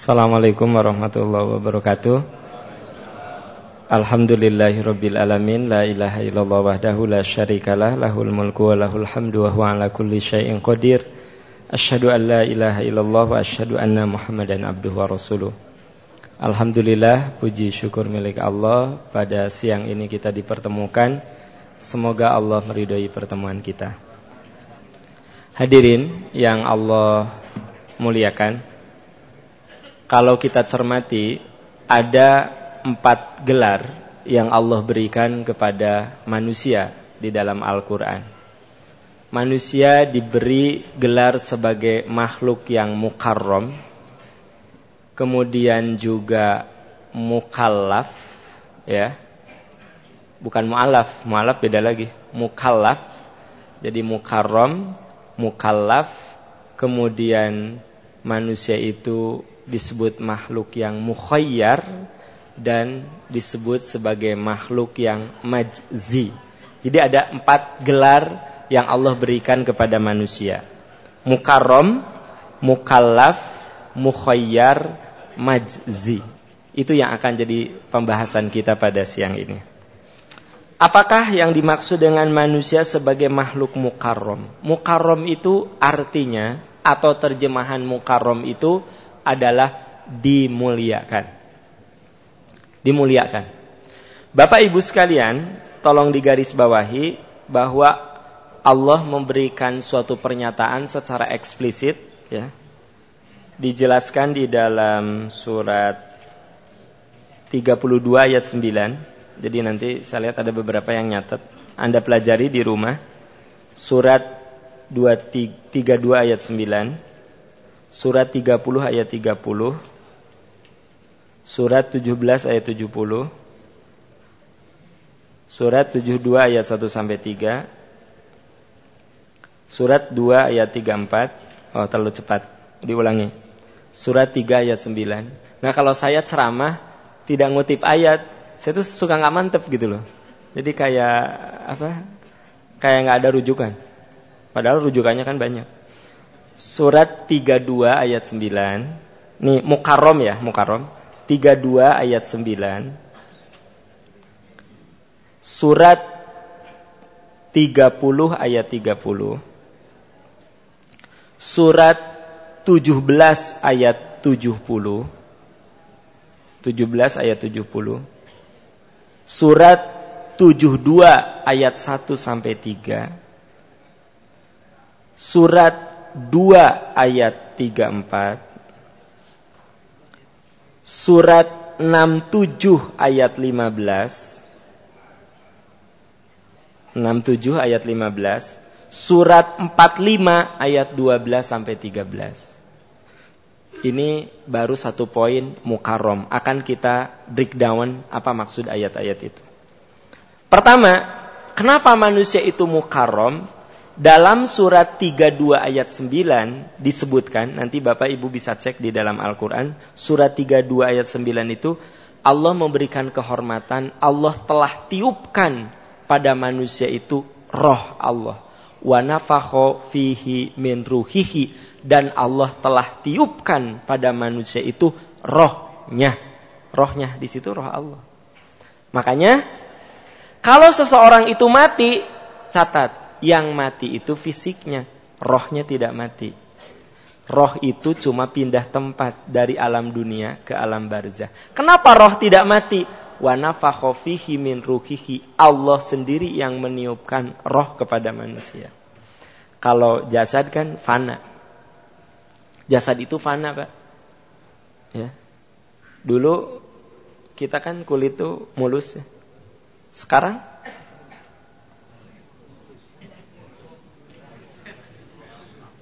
Assalamualaikum warahmatullahi wabarakatuh. Alhamdulillahirabbil alamin la ilaha illallah wahdahu la syarikalah lahul mulku wa lahul hamdu wa huwa ala kulli syai'in qadir. Asyhadu an la ilaha illallah wa asyhadu anna Muhammadan abduhu wa rasuluh. Alhamdulillah puji syukur milik Allah pada siang ini kita dipertemukan. Semoga Allah meridhai pertemuan kita. Hadirin yang Allah muliakan kalau kita cermati ada empat gelar yang Allah berikan kepada manusia di dalam Al-Quran. Manusia diberi gelar sebagai makhluk yang mukarrom, kemudian juga mukallaf, ya, bukan mu'alaf, mu'alaf beda lagi, mukallaf, jadi mukarrom, mukallaf, kemudian manusia itu disebut makhluk yang mukhayyar dan disebut sebagai makhluk yang majzi. Jadi ada empat gelar yang Allah berikan kepada manusia. Mukarrom, mukallaf, mukhayyar, majzi. Itu yang akan jadi pembahasan kita pada siang ini. Apakah yang dimaksud dengan manusia sebagai makhluk mukarrom? Mukarrom itu artinya atau terjemahan mukarrom itu adalah dimuliakan. Dimuliakan. Bapak Ibu sekalian, tolong digarisbawahi bahwa Allah memberikan suatu pernyataan secara eksplisit ya. Dijelaskan di dalam surat 32 ayat 9. Jadi nanti saya lihat ada beberapa yang nyatet. Anda pelajari di rumah. Surat 32 ayat 9 surat 30 ayat 30, surat 17 ayat 70, surat 72 ayat 1 sampai 3, surat 2 ayat 34, oh terlalu cepat, diulangi. Surat 3 ayat 9. Nah kalau saya ceramah tidak ngutip ayat, saya tuh suka nggak mantep gitu loh. Jadi kayak apa? Kayak nggak ada rujukan. Padahal rujukannya kan banyak surat 32 ayat 9. Nih Mukarrom ya, Mukarrom. 32 ayat 9. Surat 30 ayat 30. Surat 17 ayat 70. 17 ayat 70. Surat 72 ayat 1 sampai 3. Surat 2 ayat 34 Surat 67 ayat 15 67 ayat 15 Surat 45 ayat 12 sampai 13 Ini baru satu poin mukarrom Akan kita breakdown apa maksud ayat-ayat itu. Pertama, kenapa manusia itu mukarrom? Dalam surat 32 ayat 9 disebutkan, nanti Bapak Ibu bisa cek di dalam Al-Quran, surat 32 ayat 9 itu, Allah memberikan kehormatan, Allah telah tiupkan pada manusia itu roh Allah. Wa fihi min. Dan Allah telah tiupkan pada manusia itu rohnya. Rohnya di situ roh Allah. Makanya, kalau seseorang itu mati, catat yang mati itu fisiknya, rohnya tidak mati. Roh itu cuma pindah tempat dari alam dunia ke alam barzah. Kenapa roh tidak mati? Wa fihi min ruhihi. Allah sendiri yang meniupkan roh kepada manusia. Kalau jasad kan fana. Jasad itu fana, Pak. Ya. Dulu kita kan kulit itu mulus ya. Sekarang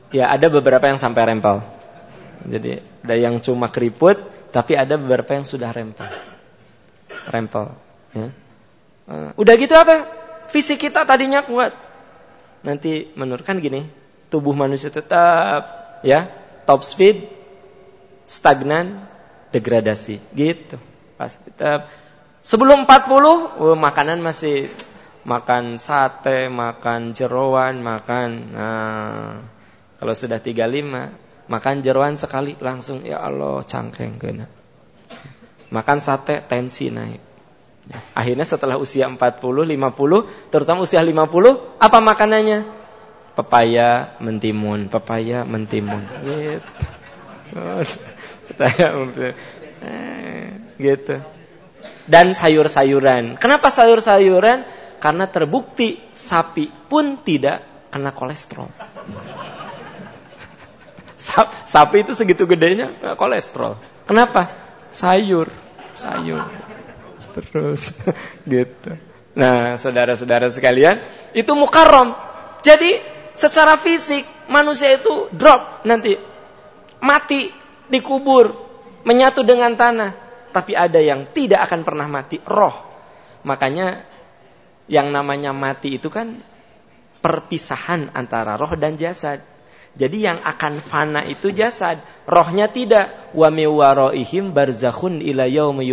Ya ada beberapa yang sampai rempel. Jadi ada yang cuma keriput, tapi ada beberapa yang sudah rempel. Rempel. Ya. Uh, udah gitu apa? Fisik kita tadinya kuat. Nanti menurutkan gini, tubuh manusia tetap ya top speed, stagnan, degradasi. Gitu. Pasti tetap. Sebelum 40, oh, makanan masih makan sate, makan jeroan, makan nah, kalau sudah 35, Makan jeruan sekali langsung ya Allah cangkeng kena. Makan sate tensi naik. Akhirnya setelah usia 40, 50, terutama usia 50, apa makanannya? Pepaya mentimun, pepaya mentimun. Gitu. gitu. Dan sayur-sayuran. Kenapa sayur-sayuran? Karena terbukti sapi pun tidak kena kolesterol. Sapi itu segitu gedenya kolesterol. Kenapa? Sayur, sayur. Terus gitu. Nah, saudara-saudara sekalian, itu mukarrom. Jadi secara fisik manusia itu drop nanti mati dikubur menyatu dengan tanah tapi ada yang tidak akan pernah mati roh makanya yang namanya mati itu kan perpisahan antara roh dan jasad. Jadi yang akan fana itu jasad, rohnya tidak. Wa miwaroihim barzakhun ila yaumi.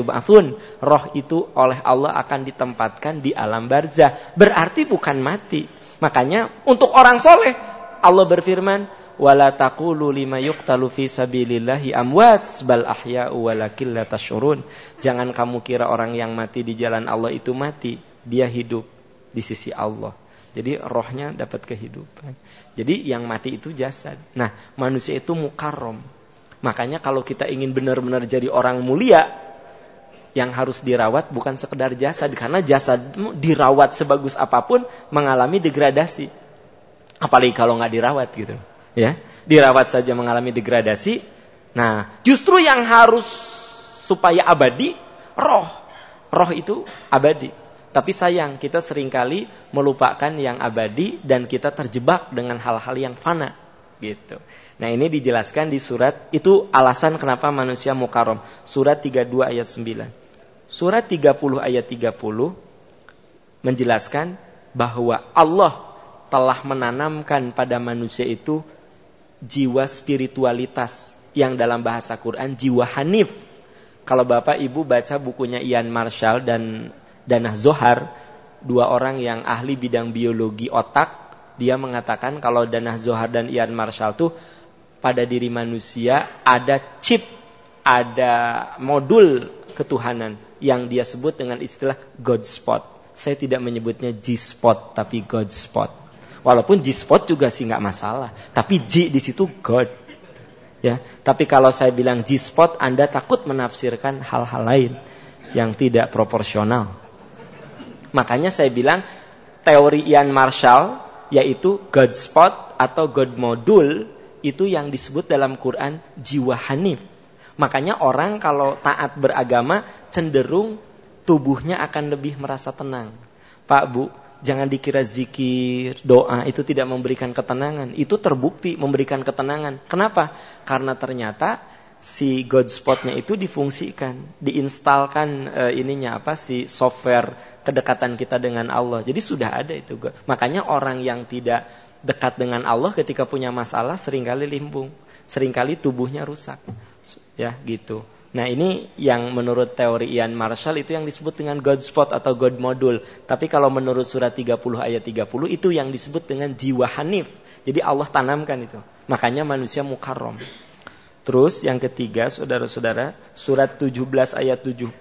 Roh itu oleh Allah akan ditempatkan di alam barzah. Berarti bukan mati. Makanya untuk orang soleh Allah berfirman, lima bal ahya'u walakin la tashurun. Jangan kamu kira orang yang mati di jalan Allah itu mati dia hidup di sisi Allah. Jadi rohnya dapat kehidupan. Jadi yang mati itu jasad. Nah, manusia itu mukarrom. Makanya kalau kita ingin benar-benar jadi orang mulia, yang harus dirawat bukan sekedar jasad karena jasad dirawat sebagus apa pun mengalami degradasi. Apalagi kalau nggak dirawat gitu, ya. Dirawat saja mengalami degradasi. Nah, justru yang harus supaya abadi roh. Roh itu abadi. Tapi sayang, kita sering kali melupakan yang abadi dan kita terjebak dengan hal-hal yang fana. Gitu. Nah ini dijelaskan di surat, itu alasan kenapa manusia mukarom. Surat 32 ayat 9. Surat 30 ayat 30 menjelaskan bahwa Allah telah menanamkan pada manusia itu jiwa spiritualitas yang dalam bahasa Quran jiwa hanif. Kalau Bapak Ibu baca bukunya Ian Marshall dan Danah Zohar, dua orang yang ahli bidang biologi otak, dia mengatakan kalau Danah Zohar dan Ian Marshall tuh pada diri manusia ada chip, ada modul ketuhanan yang dia sebut dengan istilah God spot. Saya tidak menyebutnya G spot tapi God spot. Walaupun G spot juga sih nggak masalah, tapi G di situ God. Ya, tapi kalau saya bilang G spot Anda takut menafsirkan hal-hal lain yang tidak proporsional. Makanya saya bilang teori Ian Marshall yaitu God spot atau God modul itu yang disebut dalam Quran jiwa hanif. Makanya orang kalau taat beragama cenderung tubuhnya akan lebih merasa tenang. Pak Bu, jangan dikira zikir, doa itu tidak memberikan ketenangan. Itu terbukti memberikan ketenangan. Kenapa? Karena ternyata si God spotnya itu difungsikan, diinstalkan e, ininya apa si software kedekatan kita dengan Allah. Jadi sudah ada itu. Makanya orang yang tidak dekat dengan Allah ketika punya masalah sering kali limbung, sering kali tubuhnya rusak. Ya, gitu. Nah, ini yang menurut teori Ian Marshall itu yang disebut dengan God spot atau God module. Tapi kalau menurut surat 30 ayat 30 itu yang disebut dengan jiwa hanif. Jadi Allah tanamkan itu. Makanya manusia mukarrom. Terus yang ketiga, saudara-saudara, surat 17 ayat 70,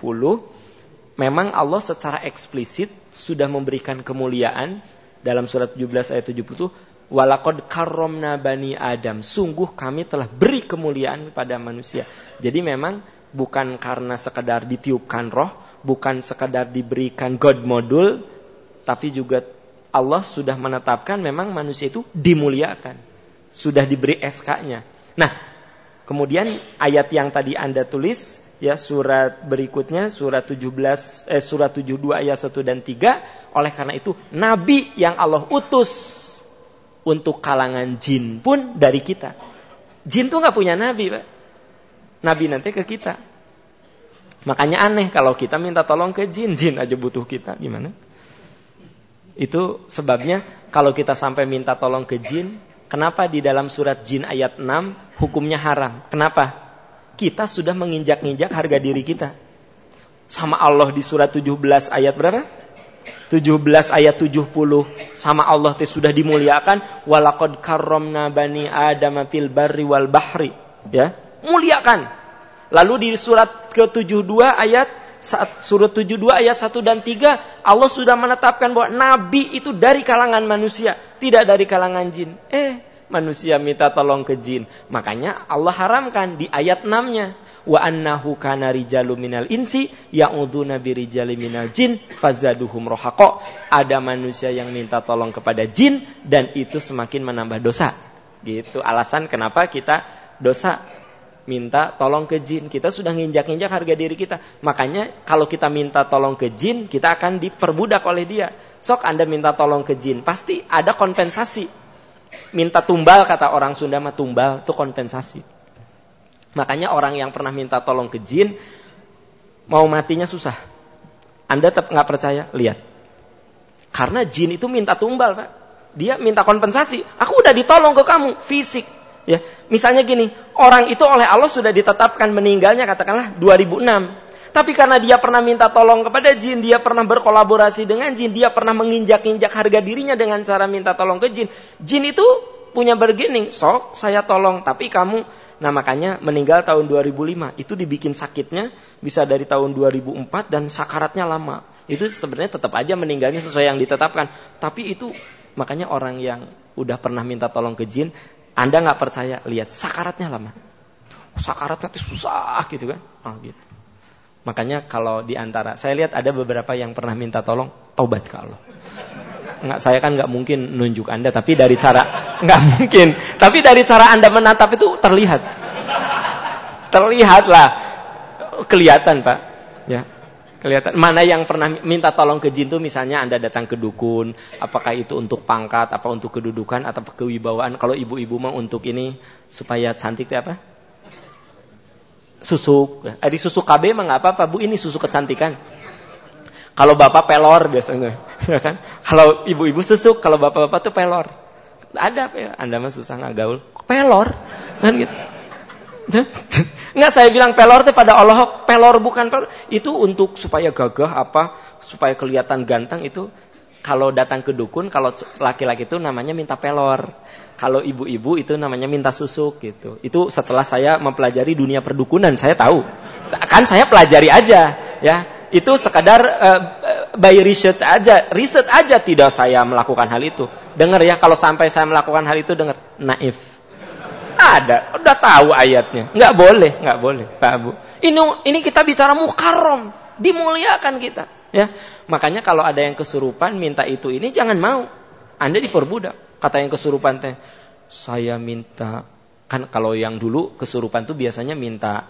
memang Allah secara eksplisit sudah memberikan kemuliaan dalam surat 17 ayat 70 walakod karomna bani Adam. Sungguh kami telah beri kemuliaan pada manusia. Jadi memang bukan karena sekedar ditiupkan roh, bukan sekedar diberikan God modul, tapi juga Allah sudah menetapkan memang manusia itu dimuliakan. Sudah diberi SK-nya. Nah, Kemudian ayat yang tadi Anda tulis ya surat berikutnya surat 17 eh surat 72 ayat 1 dan 3 oleh karena itu nabi yang Allah utus untuk kalangan jin pun dari kita. Jin tuh nggak punya nabi, Pak. Nabi nanti ke kita. Makanya aneh kalau kita minta tolong ke jin, jin aja butuh kita, gimana? Itu sebabnya kalau kita sampai minta tolong ke jin, Kenapa di dalam surat jin ayat 6 hukumnya haram? Kenapa? Kita sudah menginjak-injak harga diri kita. Sama Allah di surat 17 ayat berapa? 17 17 ayat 70 sama Allah teh sudah dimuliakan walaqad karramna bani adam fil barri wal bahri ya muliakan lalu di surat ke-72 ayat surat 72 ayat 1 dan 3 Allah sudah menetapkan bahwa nabi itu dari kalangan manusia tidak dari kalangan jin eh manusia minta tolong ke jin makanya Allah haramkan di ayat 6-nya wa annahu kana rijalu minal insi ya'uduna birijali minal jin fazaduhum rohako. Ada manusia yang minta tolong kepada jin dan itu semakin menambah dosa. Gitu alasan kenapa kita dosa minta tolong ke jin. Kita sudah nginjak-nginjak harga diri kita. Makanya kalau kita minta tolong ke jin, kita akan diperbudak oleh dia. Sok Anda minta tolong ke jin, pasti ada kompensasi. Minta tumbal kata orang Sunda mah tumbal itu kompensasi. Makanya orang yang pernah minta tolong ke jin, mau matinya susah. Anda tetap nggak percaya? Lihat. Karena jin itu minta tumbal, Pak. Dia minta kompensasi. Aku udah ditolong ke kamu, fisik. Ya, misalnya gini, orang itu oleh Allah sudah ditetapkan meninggalnya katakanlah 2006. Tapi karena dia pernah minta tolong kepada jin, dia pernah berkolaborasi dengan jin, dia pernah menginjak-injak harga dirinya dengan cara minta tolong ke jin. Jin itu punya bergening, sok saya tolong, tapi kamu Nah makanya meninggal tahun 2005 itu dibikin sakitnya bisa dari tahun 2004 dan sakaratnya lama. Itu sebenarnya tetap aja meninggalnya sesuai yang ditetapkan. Tapi itu makanya orang yang udah pernah minta tolong ke jin, Anda nggak percaya, lihat sakaratnya lama. Sakaratnya itu susah gitu kan. Oh gitu. Makanya kalau di antara saya lihat ada beberapa yang pernah minta tolong, taubat ke Allah nggak saya kan nggak mungkin nunjuk anda tapi dari cara nggak mungkin tapi dari cara anda menatap itu terlihat terlihat lah kelihatan pak ya kelihatan mana yang pernah minta tolong ke jin tuh misalnya anda datang ke dukun apakah itu untuk pangkat apa untuk kedudukan atau kewibawaan kalau ibu-ibu mau untuk ini supaya cantik itu apa susuk eh, susuk KB mah nggak apa-apa bu ini susuk kecantikan kalau bapak pelor biasanya, ya kan? Kalau ibu-ibu susuk, kalau bapak-bapak tuh pelor. Ada apa ya? Anda mah susah nggak gaul. Pelor, kan gitu. Nggak saya bilang pelor itu pada Allah, pelor bukan pelor. Itu untuk supaya gagah apa, supaya kelihatan ganteng itu kalau datang ke dukun, kalau laki-laki itu namanya minta pelor. Kalau ibu-ibu itu namanya minta susuk gitu. Itu setelah saya mempelajari dunia perdukunan, saya tahu. Kan saya pelajari aja, ya itu sekadar uh, by research aja, riset aja tidak saya melakukan hal itu. Dengar ya kalau sampai saya melakukan hal itu dengar naif. Ada, udah tahu ayatnya. Nggak boleh, nggak boleh, Pak Abu. Ini ini kita bicara mukarrom, dimuliakan kita, ya. Makanya kalau ada yang kesurupan minta itu ini jangan mau. Anda diperbudak. Kata yang kesurupan teh, saya minta kan kalau yang dulu kesurupan tuh biasanya minta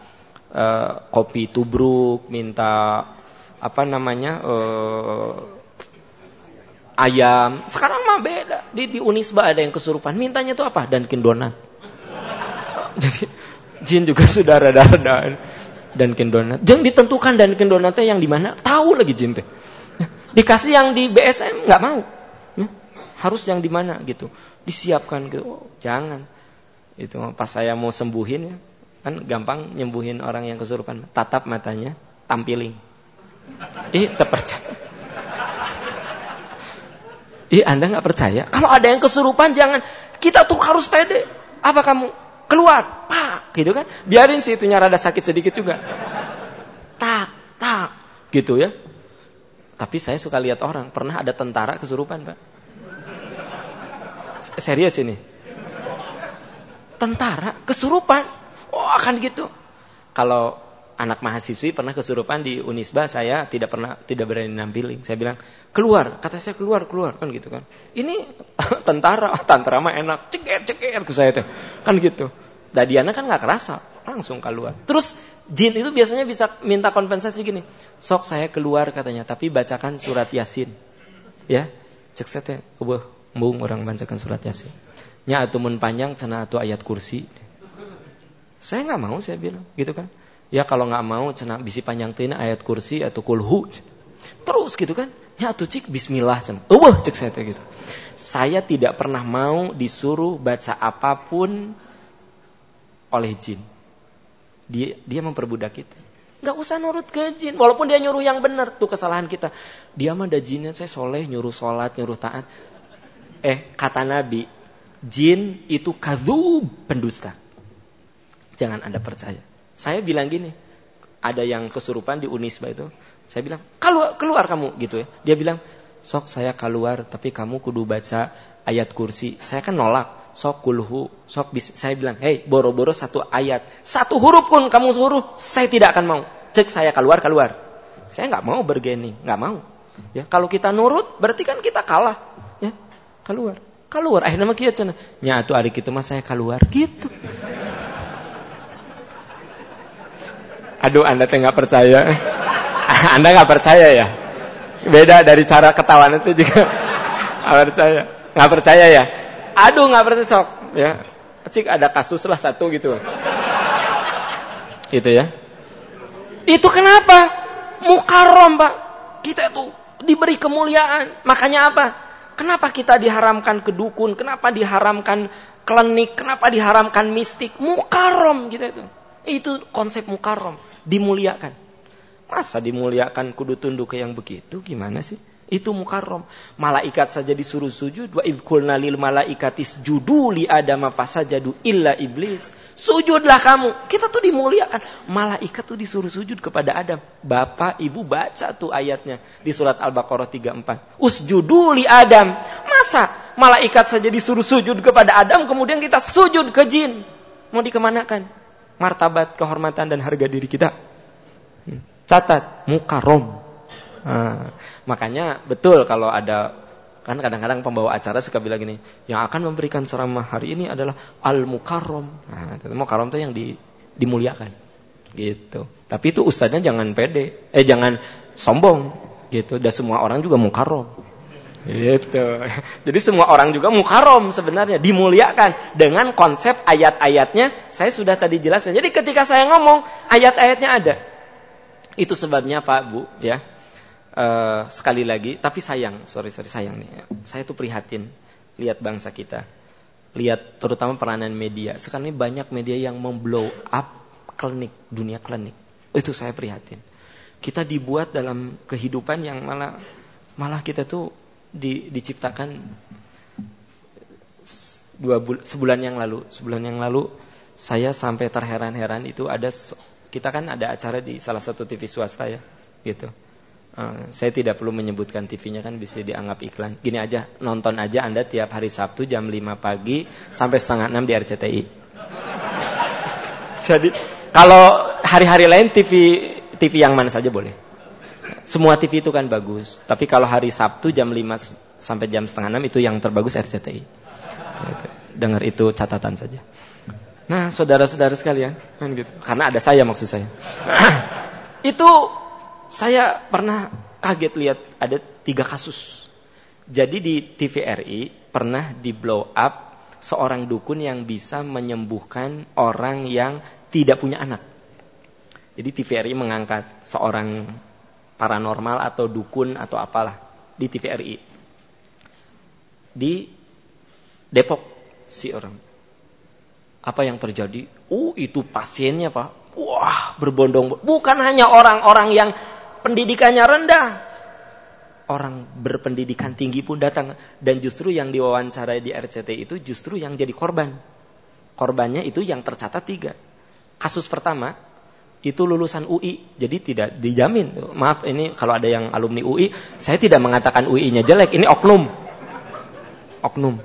uh, kopi tubruk, minta apa namanya uh, ayam. Sekarang mah beda. Di, di Unisba ada yang kesurupan. Mintanya tuh apa? Dunkin Donat. Jadi jin juga sudah rada-rada Dunkin Donat. Jangan ditentukan Dunkin Donatnya yang di mana. Tahu lagi jin teh. Dikasih yang di BSM nggak mau. Ya, harus yang di mana gitu. Disiapkan gitu. Oh, jangan. Itu pas saya mau sembuhin ya. Kan gampang nyembuhin orang yang kesurupan. Tatap matanya, tampiling. Ih, terpercaya. Ih, Anda nggak percaya? Kalau ada yang kesurupan, jangan. Kita tuh harus pede. Apa kamu? Keluar, pak, gitu kan? Biarin sih itunya rada sakit sedikit juga. Tak, tak, gitu ya. Tapi saya suka lihat orang. Pernah ada tentara kesurupan, pak. Serius ini. Tentara kesurupan. Oh, akan gitu. Kalau anak mahasiswi pernah kesurupan di Unisba, saya tidak pernah tidak berani nampilin. Saya bilang, "Keluar." Kata saya, "Keluar, keluar." Kan gitu kan. Ini tentara, tentara mah enak, ceker ceker ke saya teh. Kan gitu. Dadiana kan nggak kerasa, langsung keluar. Terus jin itu biasanya bisa minta kompensasi gini. Sok saya keluar katanya, tapi bacakan surat Yasin. Ya. Cek saya teh, mbung orang bacakan surat Yasin. Nya atumun panjang cenah atu ayat kursi. Saya nggak mau saya bilang, gitu kan. Ya kalau nggak mau cina bisi panjang tina ayat kursi atau kulhu. Terus gitu kan. Ya tuh cik bismillah cina. Wah cek saya gitu. Saya tidak pernah mau disuruh baca apa pun oleh jin. Dia dia memperbudak kita. Nggak usah nurut ke jin. Walaupun dia nyuruh yang benar. Tuh kesalahan kita. Dia mah ada jinnya, saya soleh, nyuruh sholat, nyuruh taat. Eh, kata Nabi, jin itu kadhub, pendusta. Jangan Anda percaya. Saya bilang gini, ada yang kesurupan di Unisba itu. Saya bilang, keluar, keluar kamu gitu ya. Dia bilang, sok saya keluar tapi kamu kudu baca ayat kursi. Saya kan nolak sok kulhu, sok bis. Saya bilang, hei, boro-boro satu ayat. Satu huruf pun kamu suruh, saya tidak akan mau. Cek saya keluar, keluar. Saya nggak mau bergening, nggak mau. Ya, kalau kita nurut, berarti kan kita kalah. Ya, keluar, keluar. Akhirnya mah kieu cenah. Nya atuh saya keluar gitu. Aduh, Anda teh nggak percaya. anda nggak percaya ya? Beda dari cara ketahuan itu juga. Nggak percaya. Nggak percaya ya? aduh nggak bersesok ya. Cik ada kasus lah satu gitu. Itu ya. Itu kenapa? Mukarom pak. Kita itu diberi kemuliaan. Makanya apa? Kenapa kita diharamkan kedukun kenapa diharamkan klinik kenapa diharamkan mistik? Mukarom kita itu. Itu konsep mukarom dimuliakan masa dimuliakan kudu tunduk ke yang begitu gimana sih itu mukarrom. Malaikat saja disuruh sujud. Wa idkulna lil malaikatis judu li adama fasajadu illa iblis. Sujudlah kamu. Kita tuh dimuliakan. Malaikat tuh disuruh sujud kepada Adam. Bapak, ibu baca tuh ayatnya. Di surat Al-Baqarah 34. Usjudu li Adam. Masa malaikat saja disuruh sujud kepada Adam. Kemudian kita sujud ke jin. Mau dikemanakan? Martabat, kehormatan, dan harga diri kita. Hmm. Catat. Mukarrom Nah, makanya betul kalau ada kan kadang-kadang pembawa acara suka bilang gini, yang akan memberikan ceramah hari ini adalah al mukarrom. Nah, mukarrom itu yang di, dimuliakan, gitu. Tapi itu ustadznya jangan pede, eh jangan sombong, gitu. Dan semua orang juga mukarrom, gitu. Jadi semua orang juga mukarrom sebenarnya dimuliakan dengan konsep ayat-ayatnya. Saya sudah tadi jelaskan. Jadi ketika saya ngomong ayat-ayatnya ada, itu sebabnya Pak Bu, ya uh, sekali lagi, tapi sayang, sorry sorry sayang nih. Saya tuh prihatin lihat bangsa kita, lihat terutama peranan media. Sekarang ini banyak media yang memblow up klinik, dunia klinik. Itu saya prihatin. Kita dibuat dalam kehidupan yang malah malah kita tuh di, diciptakan dua bul sebulan yang lalu, sebulan yang lalu saya sampai terheran-heran itu ada kita kan ada acara di salah satu TV swasta ya, gitu Uh, saya tidak perlu menyebutkan TV-nya kan bisa dianggap iklan. Gini aja, nonton aja Anda tiap hari Sabtu jam 5 pagi sampai setengah 6 di RCTI. Jadi kalau hari-hari lain TV TV yang mana saja boleh. Semua TV itu kan bagus. Tapi kalau hari Sabtu jam 5 sampai jam setengah 6 itu yang terbagus RCTI. Gitu. Dengar itu catatan saja. Nah, saudara-saudara sekalian, kan gitu. Karena ada saya maksud saya. itu saya pernah kaget lihat ada tiga kasus. Jadi di TVRI pernah di blow up seorang dukun yang bisa menyembuhkan orang yang tidak punya anak. Jadi TVRI mengangkat seorang paranormal atau dukun atau apalah di TVRI. Di Depok si orang. Apa yang terjadi? Oh, itu pasiennya, Pak. Wah, berbondong. Bukan hanya orang-orang yang pendidikannya rendah. Orang berpendidikan tinggi pun datang. Dan justru yang diwawancarai di RCT itu justru yang jadi korban. Korbannya itu yang tercatat tiga. Kasus pertama, itu lulusan UI. Jadi tidak dijamin. Maaf ini kalau ada yang alumni UI, saya tidak mengatakan UI-nya jelek. Ini oknum. Oknum.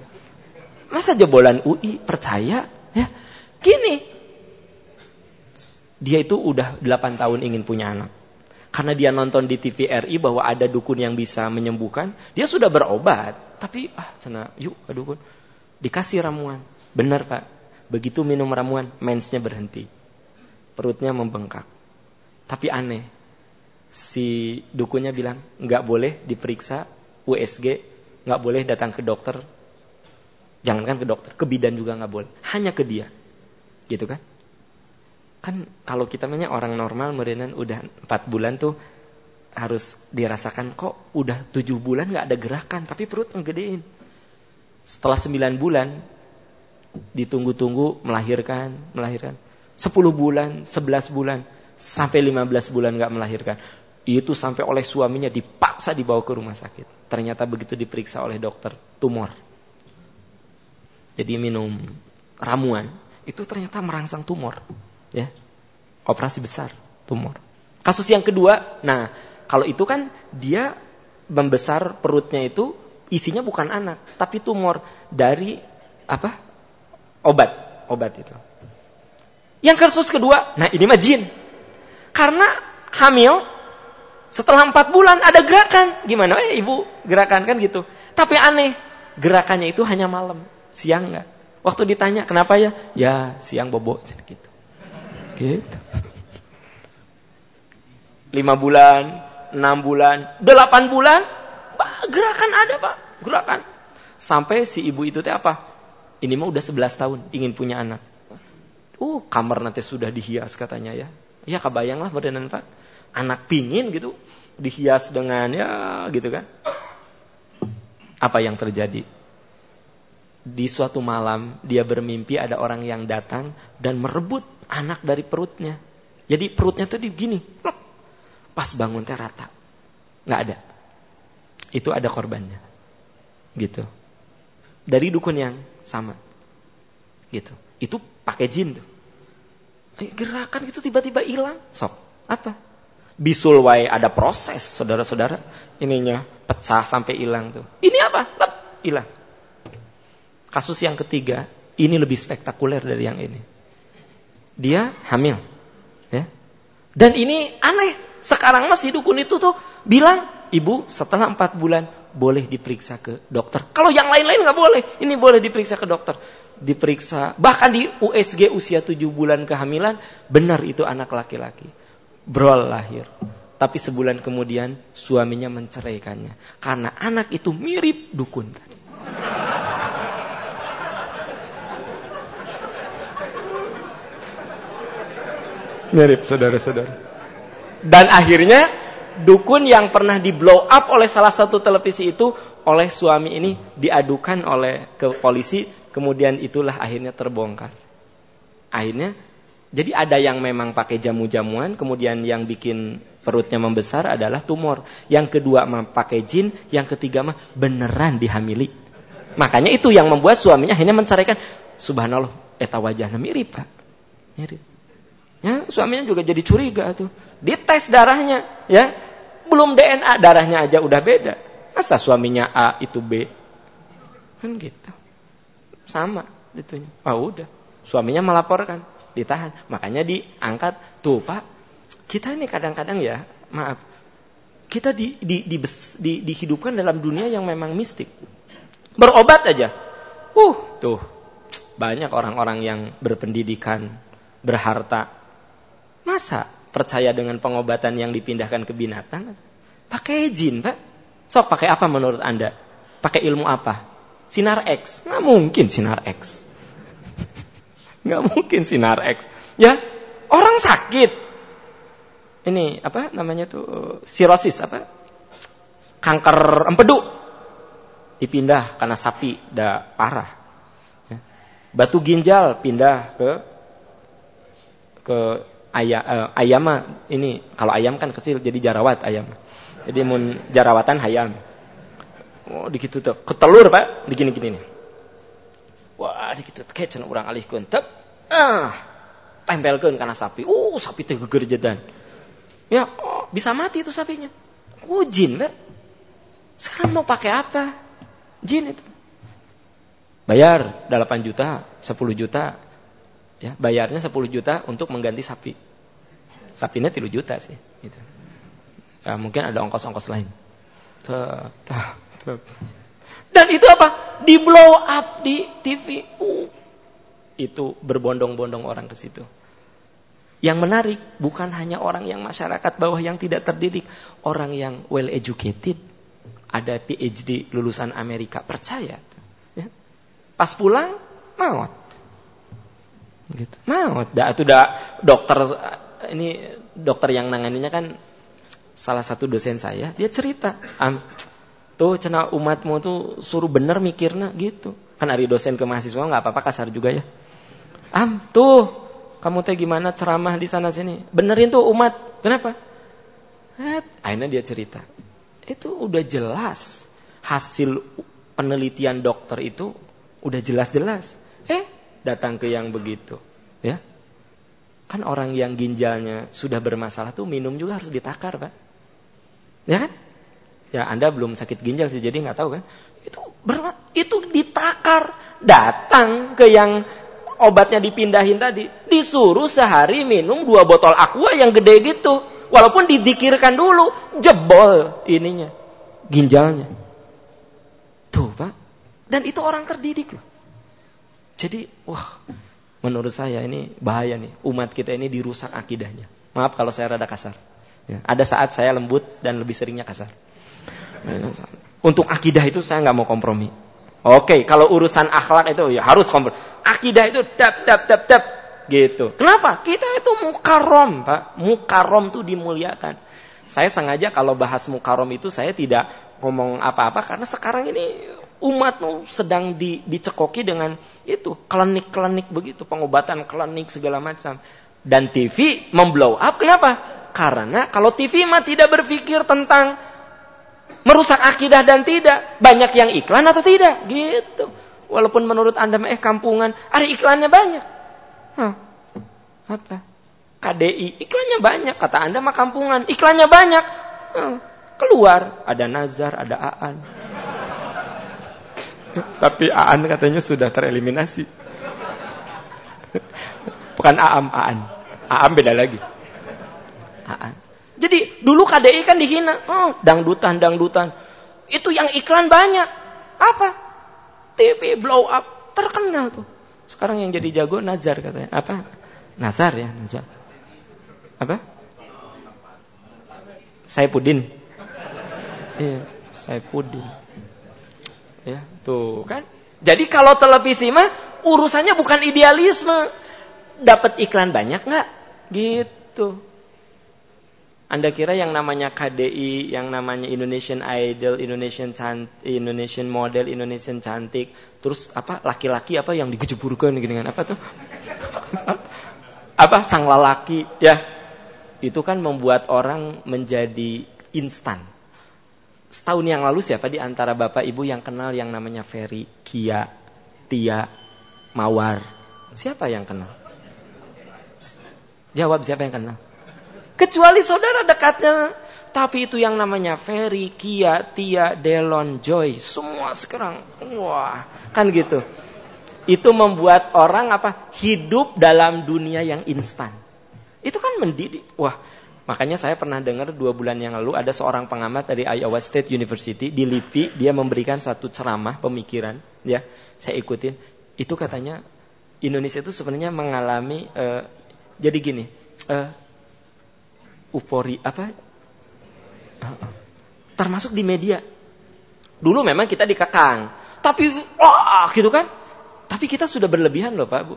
Masa jebolan UI percaya? Ya, Gini, dia itu udah 8 tahun ingin punya anak karena dia nonton di TVRI bahwa ada dukun yang bisa menyembuhkan, dia sudah berobat. Tapi ah cina, yuk ke dukun. Dikasih ramuan. Benar pak. Begitu minum ramuan, mensnya berhenti. Perutnya membengkak. Tapi aneh. Si dukunnya bilang, nggak boleh diperiksa USG, nggak boleh datang ke dokter. Jangankan ke dokter, ke bidan juga nggak boleh. Hanya ke dia. Gitu kan? kan kalau kita namanya orang normal merinan udah empat bulan tuh harus dirasakan kok udah tujuh bulan nggak ada gerakan tapi perut ngegedein setelah sembilan bulan ditunggu-tunggu melahirkan melahirkan sepuluh bulan sebelas bulan Sampai 15 bulan nggak melahirkan. Itu sampai oleh suaminya dipaksa dibawa ke rumah sakit. Ternyata begitu diperiksa oleh dokter, tumor. Jadi minum ramuan, itu ternyata merangsang tumor. Ya, Operasi besar, tumor. Kasus yang kedua, nah kalau itu kan dia membesar perutnya itu isinya bukan anak, tapi tumor dari apa? Obat, obat itu. Yang kasus kedua, nah ini mah jin. Karena hamil setelah empat bulan ada gerakan. Gimana? Eh ibu gerakan kan gitu. Tapi aneh, gerakannya itu hanya malam, siang enggak. Waktu ditanya, kenapa ya? Ya siang bobo, gitu. Gitu. Lima bulan, enam bulan, delapan bulan, gerakan ada pak, gerakan. Sampai si ibu itu teh apa? Ini mah udah sebelas tahun, ingin punya anak. Uh, kamar nanti sudah dihias katanya ya. Ya kebayang lah badan Pak. Anak pingin gitu, dihias dengan ya gitu kan. Apa yang terjadi? Di suatu malam dia bermimpi ada orang yang datang dan merebut anak dari perutnya. Jadi perutnya tuh begini. Pas bangun teh rata. Nggak ada. Itu ada korbannya. Gitu. Dari dukun yang sama. Gitu. Itu pakai jin tuh. Eh, gerakan itu tiba-tiba hilang. Sok, apa? Bisul wae ada proses, saudara-saudara. Ininya pecah sampai hilang tuh. Ini apa? Lep, hilang. Kasus yang ketiga, ini lebih spektakuler dari yang ini. Dia hamil. Ya. Dan ini aneh. Sekarang masih dukun itu tuh bilang, ibu setelah empat bulan boleh diperiksa ke dokter. Kalau yang lain-lain nggak boleh, ini boleh diperiksa ke dokter. Diperiksa, bahkan di USG usia 7 bulan kehamilan, benar itu anak laki-laki. Brol lahir. Tapi sebulan kemudian suaminya menceraikannya. Karena anak itu mirip dukun tadi. Mirip saudara-saudara. Dan akhirnya dukun yang pernah di blow up oleh salah satu televisi itu oleh suami ini diadukan oleh ke polisi, kemudian itulah akhirnya terbongkar. Akhirnya jadi ada yang memang pakai jamu-jamuan, kemudian yang bikin perutnya membesar adalah tumor. Yang kedua mah pakai jin, yang ketiga mah beneran dihamili. Makanya itu yang membuat suaminya akhirnya menceraikan. Subhanallah, eta wajahnya mirip, Pak. Mirip. Ya, suaminya juga jadi curiga tuh. Dites darahnya, ya belum DNA darahnya aja udah beda. Masa suaminya A itu B? Kan gitu. Sama itunya. Oh udah. Suaminya melaporkan, ditahan. Makanya diangkat. Tuh Pak, kita ini kadang-kadang ya, maaf. Kita di, di, di, di, dihidupkan dalam dunia yang memang mistik. Berobat aja. Uh, tuh. Banyak orang-orang yang berpendidikan, berharta. Masa percaya dengan pengobatan yang dipindahkan ke binatang? Pakai jin, Pak. Sok pakai apa menurut Anda? Pakai ilmu apa? Sinar X. Nggak mungkin sinar X. Nggak mungkin sinar X. Ya, orang sakit. Ini apa namanya tuh sirosis apa? Kanker empedu. Dipindah karena sapi dah parah. Ya. Batu ginjal pindah ke ke ayam uh, ayam ini kalau ayam kan kecil jadi jarawat ayam. Jadi mun jarawatan hayam. Oh, dikitu tuh. Ketelur, Pak, digini-gini nih. Wah, dikitu kayak cenah urang alihkeun. Tep. Ah, tempelkeun kana sapi. Uh, sapi teh geger jedan. Ya, oh, bisa mati itu sapinya. Oh, jin, Pak. Sekarang mau pakai apa? Jin itu. Bayar 8 juta, 10 juta, ya bayarnya 10 juta untuk mengganti sapi sapinya 3 juta sih gitu. ya, mungkin ada ongkos-ongkos lain dan itu apa? Di blow up di TV uh, itu berbondong-bondong orang ke situ. Yang menarik bukan hanya orang yang masyarakat bawah yang tidak terdidik orang yang well educated. Ada PhD lulusan Amerika percaya. Ya. pas pulang maut. Gitu. Mau, dah itu dah dokter ini dokter yang nanganinya kan salah satu dosen saya, dia cerita, am, tuh cina umatmu tuh suruh bener mikirnya gitu. Kan hari dosen ke mahasiswa nggak apa-apa kasar juga ya. Am, tuh kamu teh gimana ceramah di sana sini. Benerin tuh umat. Kenapa? Eh, akhirnya dia cerita. Itu udah jelas. Hasil penelitian dokter itu udah jelas-jelas. Eh, datang ke yang begitu. Ya, Kan orang yang ginjalnya sudah bermasalah tuh minum juga harus ditakar, Pak. Ya kan? Ya, Anda belum sakit ginjal sih, jadi nggak tahu kan? Itu ber, itu ditakar, datang ke yang obatnya dipindahin tadi, disuruh sehari minum dua botol aqua yang gede gitu. Walaupun didikirkan dulu, jebol ininya, ginjalnya. Tuh Pak, dan itu orang terdidik loh. Jadi, wah, menurut saya ini bahaya nih. Umat kita ini dirusak akidahnya. Maaf kalau saya rada kasar. Ya, ada saat saya lembut dan lebih seringnya kasar. Untuk akidah itu saya nggak mau kompromi. Oke, kalau urusan akhlak itu ya harus kompromi. Akidah itu tap tap tap tap gitu. Kenapa? Kita itu mukarom, Pak. Mukarom tuh dimuliakan. Saya sengaja kalau bahas mukarom itu saya tidak ngomong apa-apa karena sekarang ini umat sedang di, dicekoki dengan itu klinik-klinik begitu, pengobatan klinik segala macam. Dan TV memblow up kenapa? Karena kalau TV mah tidak berpikir tentang merusak akidah dan tidak. Banyak yang iklan atau tidak? Gitu. Walaupun menurut Anda eh kampungan, ada iklannya banyak. Hah, apa? KDI, iklannya banyak. Kata Anda mah kampungan, iklannya banyak. Hah, keluar, ada Nazar, ada Aan. Tapi Aan katanya sudah tereliminasi. Bukan Aam, Aan. Aam beda lagi. Aan. Jadi dulu KDI kan dihina. Oh, dangdutan, dangdutan. Itu yang iklan banyak. Apa? TV blow up. Terkenal tuh. Sekarang yang jadi jago Nazar katanya. Apa? Nazar ya, Nazar. Apa? Saipudin. Iya, Saipudin. Ya, tuh kan. Jadi kalau televisi mah urusannya bukan idealisme. Dapat iklan banyak nggak? Gitu. Anda kira yang namanya KDI, yang namanya Indonesian Idol, Indonesian cantik, Indonesian Model, Indonesian cantik, terus apa laki-laki apa yang digejeburkan dengan apa tuh? apa sang lelaki ya. Itu kan membuat orang menjadi instan. Setahun yang lalu siapa di antara Bapak Ibu yang kenal yang namanya Ferry, Kia, Tia, Mawar? Siapa yang kenal? Jawab siapa yang kenal? Kecuali saudara dekatnya. Tapi itu yang namanya Ferry, Kia, Tia, Delon, Joy. Semua sekarang. Wah, kan gitu. Itu membuat orang apa? Hidup dalam dunia yang instan. Itu kan mendidik. Wah, makanya saya pernah dengar dua bulan yang lalu ada seorang pengamat dari Iowa State University di LIPI. Dia memberikan satu ceramah pemikiran. Ya, saya ikutin. Itu katanya Indonesia itu sebenarnya mengalami uh, jadi gini. Uh, upori apa? Termasuk di media. Dulu memang kita dikekang, tapi wah gitu kan? Tapi kita sudah berlebihan loh Pak Bu.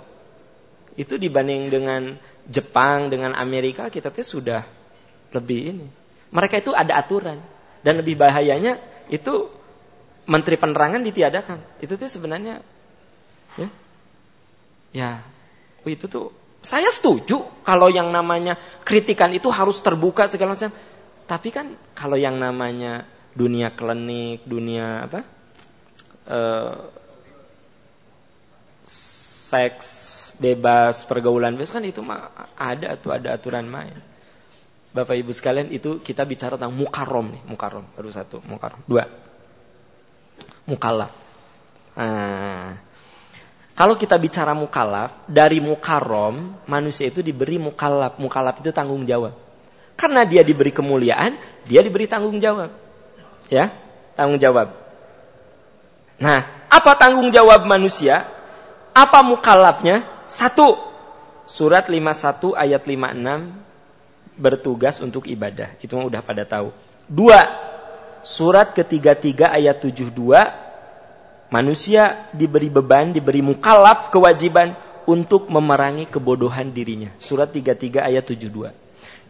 Itu dibanding dengan Jepang, dengan Amerika kita tuh sudah lebih ini. Mereka itu ada aturan dan lebih bahayanya itu menteri penerangan ditiadakan. Itu tuh sebenarnya ya, ya itu tuh saya setuju kalau yang namanya kritikan itu harus terbuka segala macam. Tapi kan kalau yang namanya dunia klinik, dunia apa? Uh, seks bebas, pergaulan bebas kan itu mah ada tuh ada aturan main. Bapak Ibu sekalian itu kita bicara tentang mukarom nih, mukarom baru satu, mukarom. Dua. Mukallaf. Nah, kalau kita bicara mukalaf, dari mukarom, manusia itu diberi mukalaf. Mukalaf itu tanggung jawab. Karena dia diberi kemuliaan, dia diberi tanggung jawab. Ya, tanggung jawab. Nah, apa tanggung jawab manusia? Apa mukalafnya? Satu, surat 51 ayat 56 bertugas untuk ibadah. Itu udah pada tahu. Dua, surat ketiga-tiga ayat 72 Manusia diberi beban, diberi mukalaf kewajiban untuk memerangi kebodohan dirinya. Surat 33 ayat 72.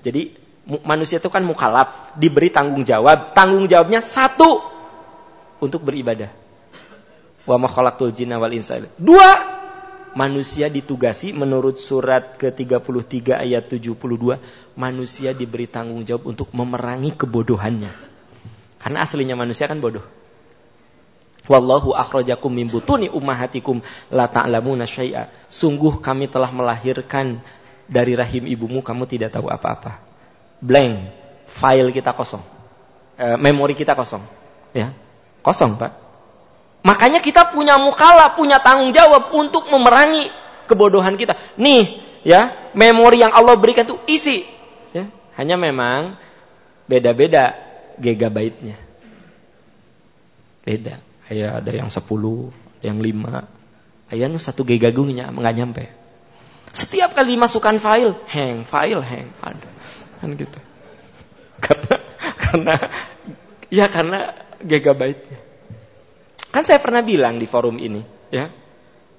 Jadi manusia itu kan mukalaf, diberi tanggung jawab. Tanggung jawabnya satu untuk beribadah. Wa ma khalaqtul jinna wal insa. Dua, manusia ditugasi menurut surat ke-33 ayat 72, manusia diberi tanggung jawab untuk memerangi kebodohannya. Karena aslinya manusia kan bodoh. Wallahu akhrajakum min butuni ummahatikum la ta'lamuna syai'a. Sungguh kami telah melahirkan dari rahim ibumu kamu tidak tahu apa-apa. Blank, file kita kosong. E, memori kita kosong. Ya. Kosong, Pak. Makanya kita punya mukala, punya tanggung jawab untuk memerangi kebodohan kita. Nih, ya, memori yang Allah berikan itu isi. Ya. Hanya memang beda-beda gigabyte-nya. Beda. Ya, ada yang 10, ada yang 5. Ayah nu satu gigagungnya nggak nyampe. Setiap kali masukkan file, hang, file, hang, ada. Kan gitu. Karena karena ya karena gigabyte-nya. Kan saya pernah bilang di forum ini, ya,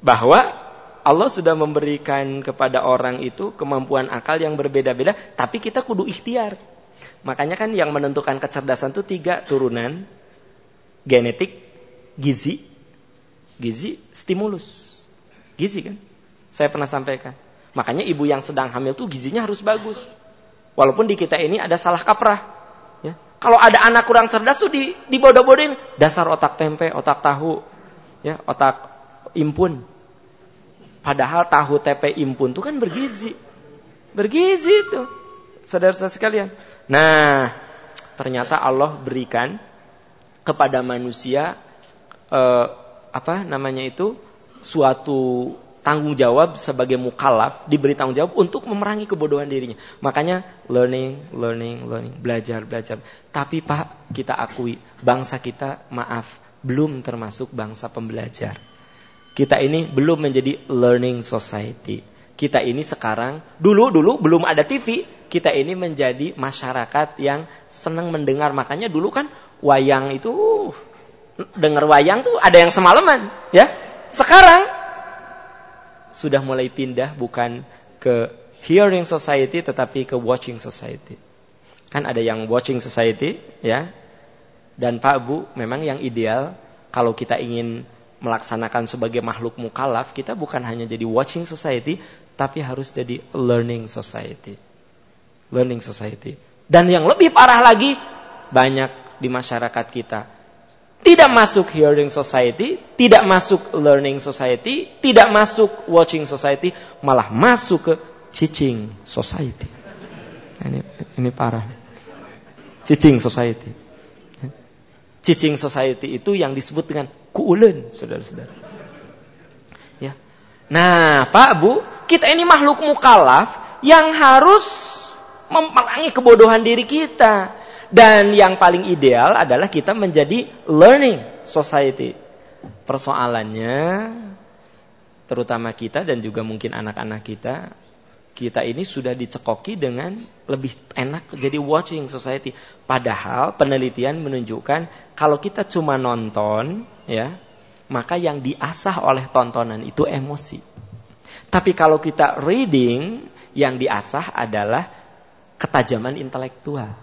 bahwa Allah sudah memberikan kepada orang itu kemampuan akal yang berbeda-beda, tapi kita kudu ikhtiar. Makanya kan yang menentukan kecerdasan itu tiga turunan, genetik, gizi, gizi, stimulus. Gizi kan? Saya pernah sampaikan. Makanya ibu yang sedang hamil tuh gizinya harus bagus. Walaupun di kita ini ada salah kaprah. Kalau ada anak kurang cerdas tuh di dibodoh-bodohin dasar otak tempe, otak tahu, ya, otak impun. Padahal tahu tempe impun tuh kan bergizi. Bergizi itu. Saudara-saudara sekalian. Nah, ternyata Allah berikan kepada manusia eh, apa namanya itu suatu tanggung jawab sebagai mukallaf diberi tanggung jawab untuk memerangi kebodohan dirinya. Makanya learning, learning, learning, belajar, belajar. Tapi Pak, kita akui bangsa kita maaf belum termasuk bangsa pembelajar. Kita ini belum menjadi learning society. Kita ini sekarang dulu dulu belum ada TV, kita ini menjadi masyarakat yang senang mendengar. Makanya dulu kan wayang itu dengar wayang tuh ada yang semalaman, ya. Sekarang sudah mulai pindah bukan ke hearing society tetapi ke watching society. Kan ada yang watching society ya. Dan Pak Bu, memang yang ideal kalau kita ingin melaksanakan sebagai makhluk mukallaf, kita bukan hanya jadi watching society tapi harus jadi learning society. Learning society. Dan yang lebih parah lagi banyak di masyarakat kita tidak masuk hearing society, tidak masuk learning society, tidak masuk watching society, malah masuk ke cicing society. Ini, ini parah. Cicing society. Cicing society itu yang disebut dengan kuulen, saudara-saudara. Ya. Nah, Pak Bu, kita ini makhluk mukalaf yang harus memerangi kebodohan diri kita. Dan yang paling ideal adalah kita menjadi learning society. Persoalannya, terutama kita dan juga mungkin anak-anak kita, kita ini sudah dicekoki dengan lebih enak jadi watching society. Padahal penelitian menunjukkan kalau kita cuma nonton, ya, maka yang diasah oleh tontonan itu emosi. Tapi kalau kita reading, yang diasah adalah ketajaman intelektual.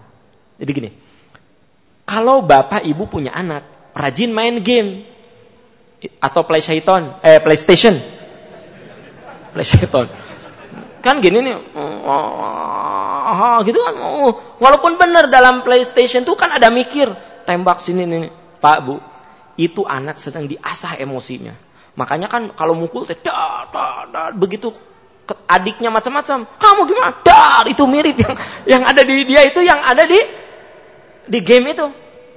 Jadi gini, kalau bapak ibu punya anak rajin main game atau PlayStation, eh PlayStation, PlayStation, kan gini nih, gitu kan, oh, walaupun benar dalam PlayStation tuh kan ada mikir tembak sini nih, pak bu, itu anak sedang diasah emosinya. Makanya kan kalau mukul teh dar, begitu adiknya macam-macam. Kamu gimana? Dar, itu mirip yang yang ada di dia itu yang ada di di game itu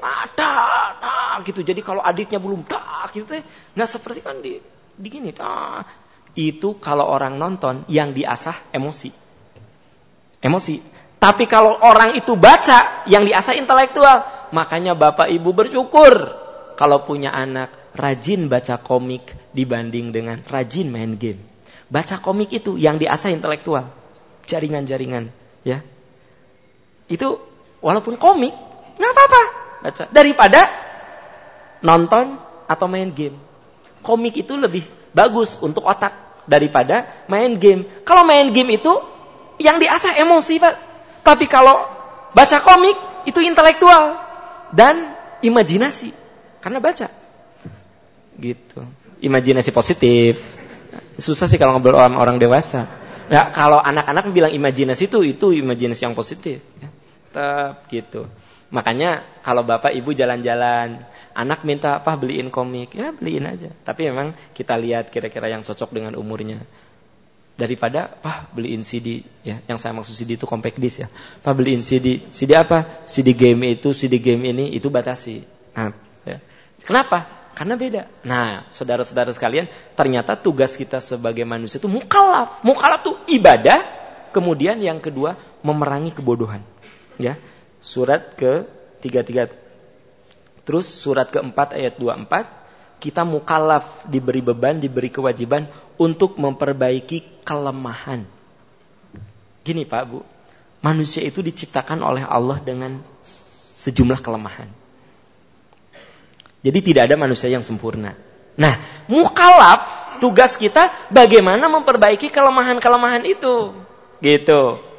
ada nah, gitu. Jadi kalau adiknya belum dah gitu nggak seperti kan di di gini nah, itu kalau orang nonton yang diasah emosi. Emosi. Tapi kalau orang itu baca yang diasah intelektual makanya bapak ibu bersyukur kalau punya anak rajin baca komik dibanding dengan rajin main game. Baca komik itu yang diasah intelektual. Jaringan-jaringan ya. Itu walaupun komik nggak apa-apa baca daripada nonton atau main game. Komik itu lebih bagus untuk otak daripada main game. Kalau main game itu yang diasah emosi, Pak. Tapi kalau baca komik itu intelektual dan imajinasi karena baca. Gitu. Imajinasi positif. Susah sih kalau ngobrol orang orang dewasa. Nah, kalau anak-anak bilang imajinasi itu itu imajinasi yang positif. Ya. Tetap gitu. Makanya kalau bapak ibu jalan-jalan, anak minta apa beliin komik, ya beliin aja. Tapi memang kita lihat kira-kira yang cocok dengan umurnya. Daripada, pah beliin CD, ya. Yang saya maksud CD itu compact disc ya. Pah beliin CD, CD apa? CD game itu, CD game ini, itu batasi. Nah, ya. Kenapa? Karena beda. Nah, saudara-saudara sekalian, ternyata tugas kita sebagai manusia itu mukalaf. Mukalaf itu ibadah, kemudian yang kedua memerangi kebodohan. Ya, surat ke 33. Terus surat keempat ayat 24, kita mukalaf diberi beban, diberi kewajiban untuk memperbaiki kelemahan. Gini Pak Bu, manusia itu diciptakan oleh Allah dengan sejumlah kelemahan. Jadi tidak ada manusia yang sempurna. Nah, mukalaf tugas kita bagaimana memperbaiki kelemahan-kelemahan itu. Gitu.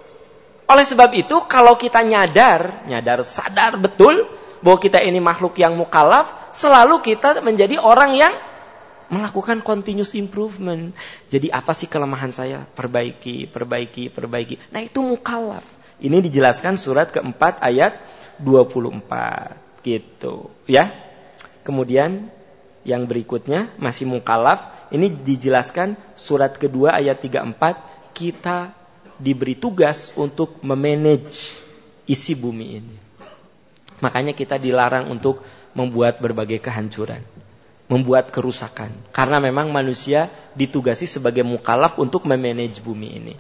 Oleh sebab itu kalau kita nyadar, nyadar sadar betul bahwa kita ini makhluk yang mukalaf, selalu kita menjadi orang yang melakukan continuous improvement. Jadi apa sih kelemahan saya? Perbaiki, perbaiki, perbaiki. Nah itu mukalaf. Ini dijelaskan surat keempat ayat 24 gitu ya. Kemudian yang berikutnya masih mukalaf. Ini dijelaskan surat kedua ayat 34. Kita diberi tugas untuk memanage isi bumi ini. Makanya kita dilarang untuk membuat berbagai kehancuran. Membuat kerusakan. Karena memang manusia ditugasi sebagai mukalaf untuk memanage bumi ini.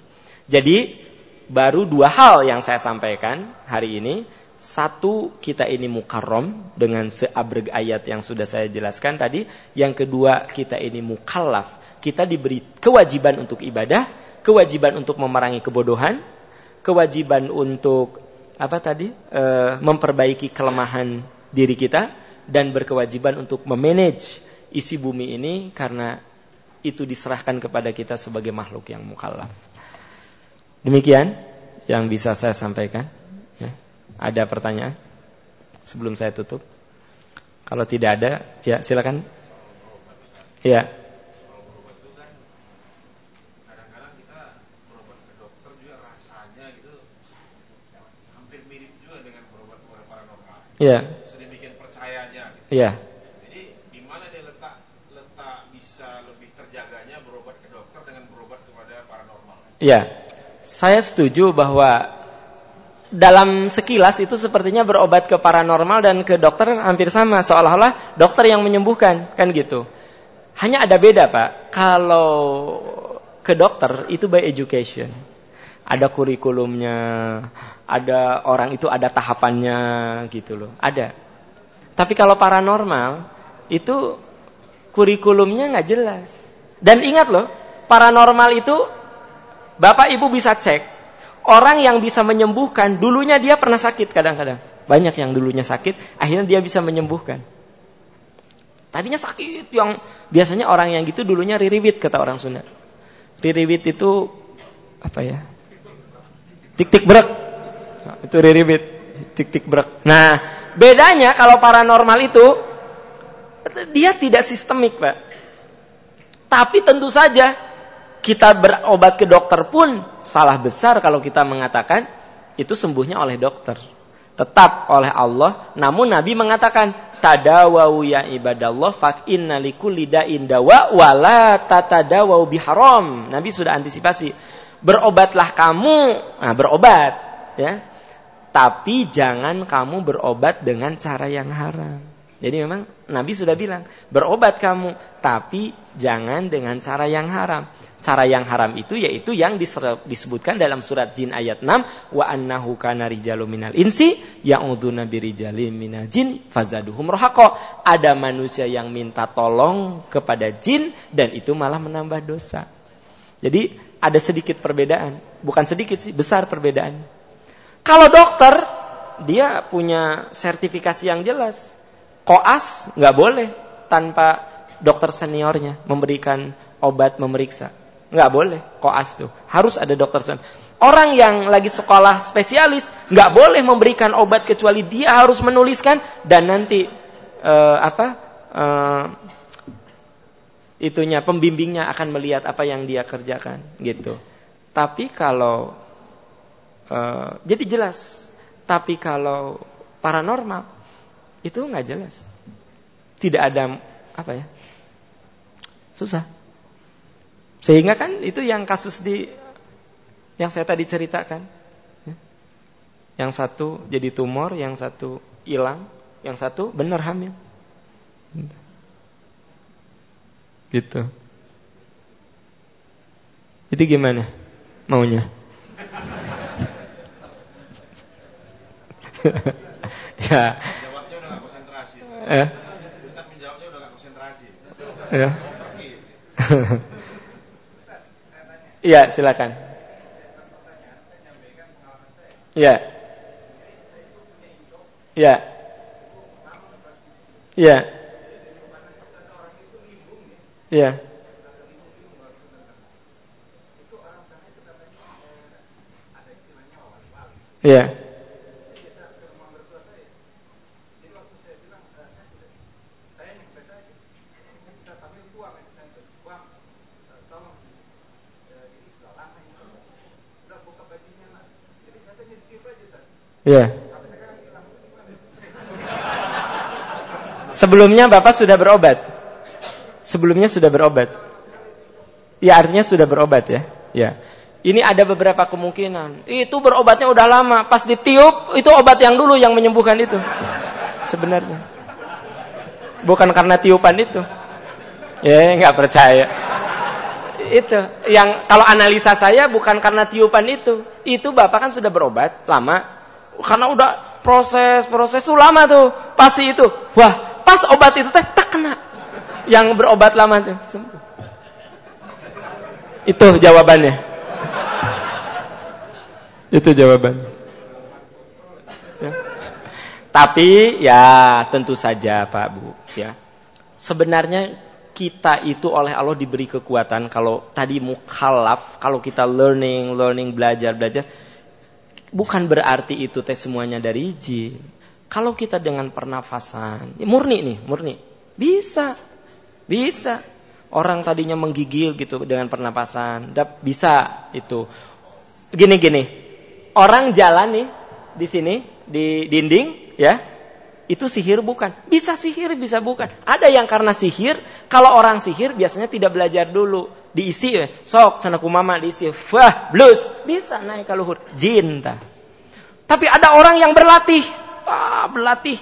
Jadi baru dua hal yang saya sampaikan hari ini satu, kita ini mukarrom dengan seabreg ayat yang sudah saya jelaskan tadi. Yang kedua, kita ini mukallaf. Kita diberi kewajiban untuk ibadah, kewajiban untuk memerangi kebodohan, kewajiban untuk apa tadi? E, memperbaiki kelemahan diri kita dan berkewajiban untuk memanage isi bumi ini karena itu diserahkan kepada kita sebagai makhluk yang mukallaf. Demikian yang bisa saya sampaikan. Ada pertanyaan? Sebelum saya tutup. Kalau tidak ada, ya silakan. Ya. Iya. Sedemikian percayanya. Iya. Jadi di mana dia letak letak bisa lebih terjaganya berobat ke dokter dengan berobat kepada paranormal? Iya. Saya setuju bahwa dalam sekilas itu sepertinya berobat ke paranormal dan ke dokter hampir sama seolah-olah dokter yang menyembuhkan kan gitu. Hanya ada beda pak. Kalau ke dokter itu by education, ada kurikulumnya, ada orang itu ada tahapannya gitu loh, ada. Tapi kalau paranormal itu kurikulumnya nggak jelas. Dan ingat loh, paranormal itu bapak ibu bisa cek orang yang bisa menyembuhkan, dulunya dia pernah sakit kadang-kadang. Banyak yang dulunya sakit, akhirnya dia bisa menyembuhkan. Tadinya sakit yang biasanya orang yang gitu dulunya ririwit kata orang Sunda. Ririwit itu apa ya? Tik-tik brek. Nah, itu ririwit, tik-tik brek. Nah, bedanya kalau paranormal itu dia tidak sistemik, Pak. Tapi tentu saja kita berobat ke dokter pun salah besar kalau kita mengatakan itu sembuhnya oleh dokter. Tetap oleh Allah. Namun Nabi mengatakan, tadawau ya ibadallah fak inna likulli da'in dawa wala tatadawau biharam. Nabi sudah antisipasi. Berobatlah kamu, nah berobat ya. Tapi jangan kamu berobat dengan cara yang haram. Jadi memang Nabi sudah bilang, berobat kamu, tapi jangan dengan cara yang haram. Cara yang haram itu yaitu yang disebutkan dalam surat Jin ayat 6 wa annahu kana rijalun minal insi ya'uduna birijalin minal jin fazaduhum rohako. Ada manusia yang minta tolong kepada jin dan itu malah menambah dosa. Jadi ada sedikit perbedaan, bukan sedikit sih, besar perbedaan. Kalau dokter dia punya sertifikasi yang jelas. Koas nggak boleh tanpa dokter seniornya memberikan obat memeriksa. Nggak boleh koas tuh. Harus ada dokter sen. Orang yang lagi sekolah spesialis nggak boleh memberikan obat kecuali dia harus menuliskan dan nanti uh, apa uh, itunya pembimbingnya akan melihat apa yang dia kerjakan gitu. Tapi kalau uh, jadi jelas. Tapi kalau paranormal itu nggak jelas. Tidak ada apa ya? Susah. Sehingga kan itu yang kasus di yang saya tadi ceritakan. Ya. Yang satu jadi tumor, yang satu hilang, yang satu benar hamil. Gitu. Jadi gimana maunya? ya. Jawabnya udah gak konsentrasi. Eh? Ustaz menjawabnya udah gak konsentrasi. Ya. Iya, silakan. Iya. Iya. Iya. Iya. Iya. Iya. Sebelumnya Bapak sudah berobat. Sebelumnya sudah berobat. Ya artinya sudah berobat ya. Ya. Ini ada beberapa kemungkinan. Itu berobatnya udah lama. Pas ditiup, itu obat yang dulu yang menyembuhkan itu. Sebenarnya. Bukan karena tiupan itu. Ya, nggak percaya. Itu. Yang kalau analisa saya bukan karena tiupan itu. Itu Bapak kan sudah berobat lama karena udah proses proses itu lama tuh pasti itu wah pas obat itu teh tak kena yang berobat lama tuh sembuh itu jawabannya itu jawabannya ya. tapi ya tentu saja Pak Bu ya sebenarnya kita itu oleh Allah diberi kekuatan kalau tadi mukhalaf kalau kita learning learning belajar belajar bukan berarti itu teh semuanya dari jin. Kalau kita dengan pernafasan, ya murni nih, murni. Bisa. Bisa. Orang tadinya menggigil gitu dengan pernapasan, bisa itu. Gini-gini. Orang jalan nih di sini di dinding ya. Itu sihir bukan? Bisa sihir, bisa bukan. Ada yang karena sihir, kalau orang sihir biasanya tidak belajar dulu diisi ya. Sok sana kumama diisi. Wah, blues. Bisa naik ke luhur. Jin ta. Tapi ada orang yang berlatih. Wah, berlatih.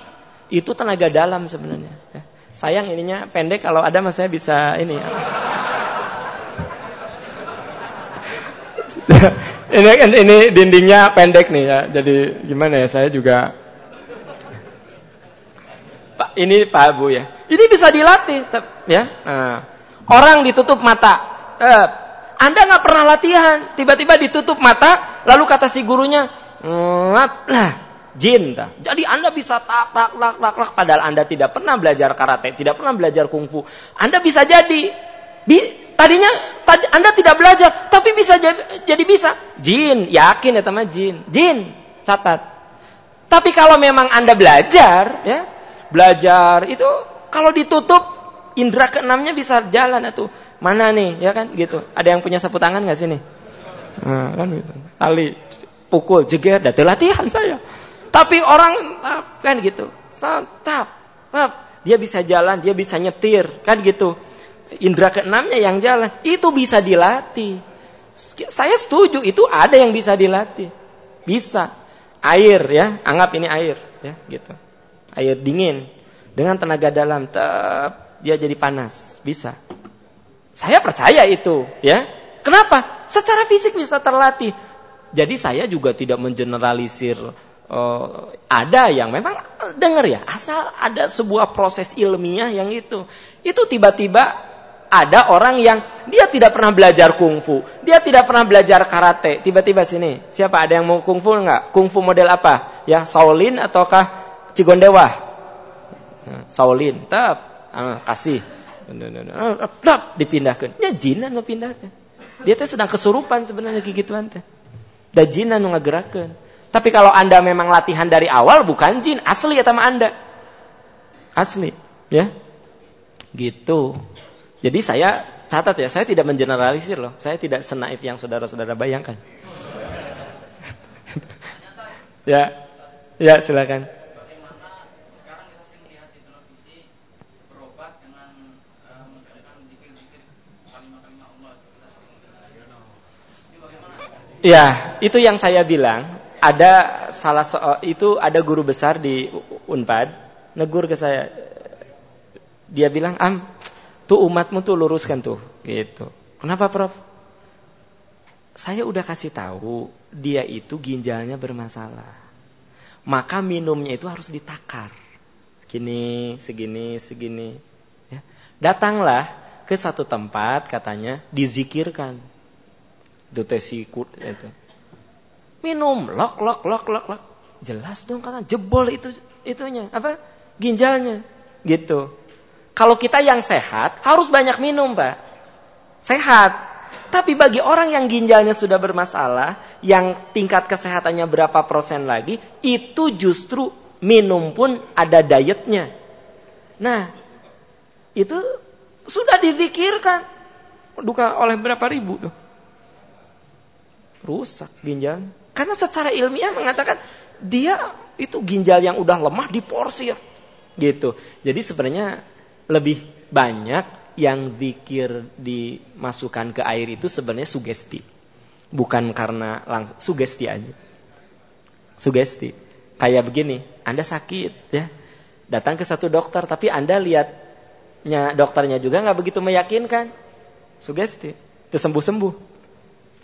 Itu tenaga dalam sebenarnya. Ya. Sayang ininya pendek kalau ada mas saya bisa ini ya. ini ini dindingnya pendek nih ya. Jadi gimana ya saya juga Pak ini Pak Bu ya. Ini bisa dilatih ya. Nah, orang ditutup mata, eh, Anda nggak pernah latihan, tiba-tiba ditutup mata, lalu kata si gurunya, lah, jin dah. Jadi Anda bisa tak tak tak tak tak padahal Anda tidak pernah belajar karate, tidak pernah belajar kungfu. Anda bisa jadi bi, tadinya tadi Anda tidak belajar, tapi bisa jadi, jadi bisa. Jin, yakin ya teman jin. Jin, catat. Tapi kalau memang Anda belajar, ya, belajar itu kalau ditutup indera keenamnya bisa jalan itu. Mana nih, ya kan gitu. Ada yang punya sapu tangan nggak sini? Nah, kan gitu. Tali pukul jeger, dati latihan saya. Tapi orang kan gitu. Tap, tap. Dia bisa jalan, dia bisa nyetir, kan gitu. Indra keenamnya yang jalan, itu bisa dilatih. Saya setuju, itu ada yang bisa dilatih. Bisa. Air ya, anggap ini air ya, gitu. Air dingin dengan tenaga dalam, tep, dia jadi panas, bisa. Saya percaya itu, ya. Kenapa? Secara fisik bisa terlatih. Jadi saya juga tidak mengeneralisir uh, ada yang memang dengar ya, asal ada sebuah proses ilmiah yang itu. Itu tiba-tiba ada orang yang dia tidak pernah belajar kungfu, dia tidak pernah belajar karate. Tiba-tiba sini, siapa ada yang mau kungfu enggak? Kungfu model apa? Ya, Shaolin ataukah Cigondewa? Nah, Shaolin, tap, ah, kasih Tap, dipindahkan. Ya jinan mau pindahkan. Dia teh sedang kesurupan sebenarnya gigituan teh. Da jinan ngagerakeun. Tapi kalau Anda memang latihan dari awal bukan jin, asli ya sama Anda. Asli, ya. Gitu. Jadi saya catat ya, saya tidak mengeneralisir loh. Saya tidak senaif yang saudara-saudara bayangkan. ya, ya silakan. Ya, itu yang saya bilang. Ada salah so itu ada guru besar di Unpad negur ke saya. Dia bilang, "Am, tuh umatmu tuh luruskan tuh." Gitu. Kenapa, Prof? Saya udah kasih tahu dia itu ginjalnya bermasalah. Maka minumnya itu harus ditakar. Segini, segini, segini. Ya. Datanglah ke satu tempat katanya dizikirkan itu tesi itu. Minum, lok, lok, lok, lok, lok. Jelas dong karena jebol itu itunya apa ginjalnya gitu. Kalau kita yang sehat harus banyak minum pak, sehat. Tapi bagi orang yang ginjalnya sudah bermasalah, yang tingkat kesehatannya berapa persen lagi, itu justru minum pun ada dietnya. Nah, itu sudah dipikirkan. Duka oleh berapa ribu tuh rusak ginjal. Karena secara ilmiah mengatakan dia itu ginjal yang udah lemah diporsir. Gitu. Jadi sebenarnya lebih banyak yang zikir dimasukkan ke air itu sebenarnya sugesti. Bukan karena langsung sugesti aja. Sugesti. Kayak begini, Anda sakit ya. Datang ke satu dokter tapi Anda lihatnya dokternya juga nggak begitu meyakinkan. Sugesti. Itu sembuh-sembuh.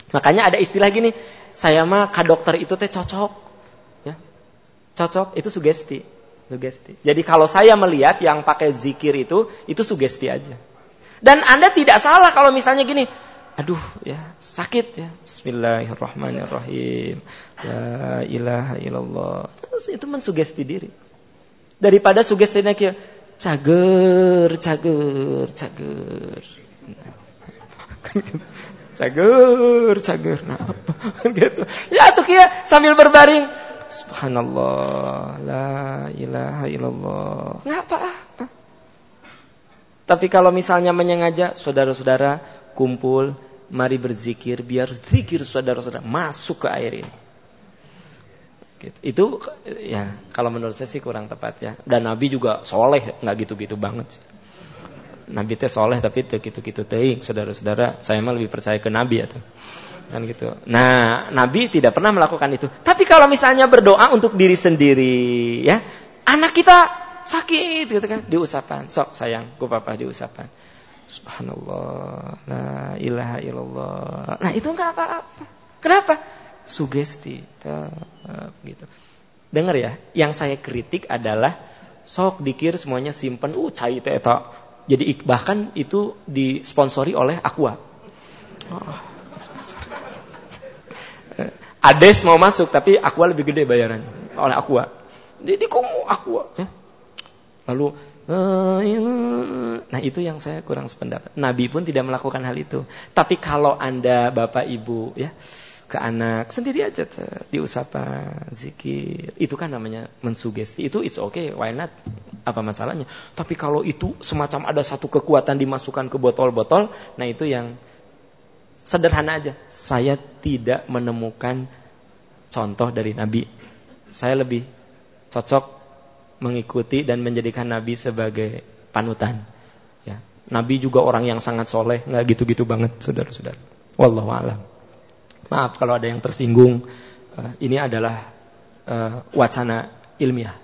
Makanya ada istilah gini, saya mah ke dokter itu teh cocok. Ya. Cocok itu sugesti. Sugesti. Jadi kalau saya melihat yang pakai zikir itu, itu sugesti aja. Dan Anda tidak salah kalau misalnya gini, aduh ya sakit ya. Bismillahirrahmanirrahim. La ilaha illallah. Itu mensugesti diri. Daripada sugestinya kayak cager, cager, cager. cager, cager. Nah, gitu. Ya tuh kia sambil berbaring. Subhanallah, la ilaha illallah. Nggak apa-apa. Tapi kalau misalnya menyengaja, saudara-saudara kumpul, mari berzikir, biar zikir saudara-saudara masuk ke air ini. Gitu. Itu ya kalau menurut saya sih kurang tepat ya. Dan Nabi juga soleh, nggak gitu-gitu banget sih. Nabi teh soleh tapi teu gitu-gitu teuing, saudara-saudara. Saya mah lebih percaya ke Nabi atau kan gitu. Nah, Nabi tidak pernah melakukan itu. Tapi kalau misalnya berdoa untuk diri sendiri, ya, anak kita sakit gitu kan, diusapan. Sok sayang, ku papa diusapan. Subhanallah, la ilaha illallah. Nah, itu enggak apa-apa. Kenapa? Sugesti. gitu. Dengar ya, yang saya kritik adalah sok dikir semuanya simpen, uh cai teh jadi bahkan itu disponsori oleh Aqua. Oh, Ades mau masuk tapi Aqua lebih gede bayaran oleh Aqua. Jadi kok mau Aqua? Ya? Lalu Nah itu yang saya kurang sependapat. Nabi pun tidak melakukan hal itu. Tapi kalau anda bapak ibu ya ke anak sendiri aja tuh, diusapan zikir. Itu kan namanya mensugesti. Itu it's okay why not? Apa masalahnya? Tapi kalau itu semacam ada satu kekuatan dimasukkan ke botol-botol nah itu yang sederhana aja. Saya tidak menemukan contoh dari nabi. Saya lebih cocok mengikuti dan menjadikan nabi sebagai panutan. Ya. Nabi juga orang yang sangat soleh nggak gitu-gitu banget saudara-saudara. Wallahu alam Maaf kalau ada yang tersinggung. Uh, ini adalah uh, wacana ilmiah.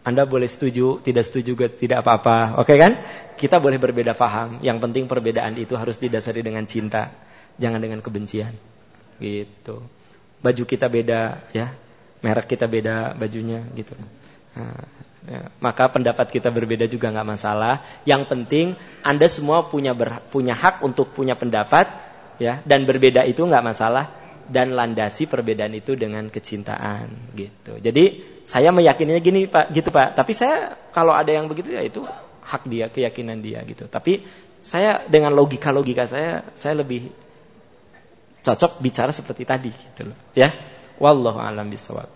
Anda boleh setuju, tidak setuju, tidak apa-apa. Oke kan? Kita boleh berbeda paham. Yang penting perbedaan itu harus didasari dengan cinta. Jangan dengan kebencian. Gitu. Baju kita beda, ya. Merek kita beda bajunya, gitu. Nah, ya. Maka pendapat kita berbeda juga nggak masalah. Yang penting Anda semua punya punya hak untuk punya pendapat ya dan berbeda itu nggak masalah dan landasi perbedaan itu dengan kecintaan gitu. Jadi saya meyakininya gini Pak, gitu Pak. Tapi saya kalau ada yang begitu ya itu hak dia, keyakinan dia gitu. Tapi saya dengan logika-logika saya saya lebih cocok bicara seperti tadi gitu loh, ya. Wallahu a'lam bishawab.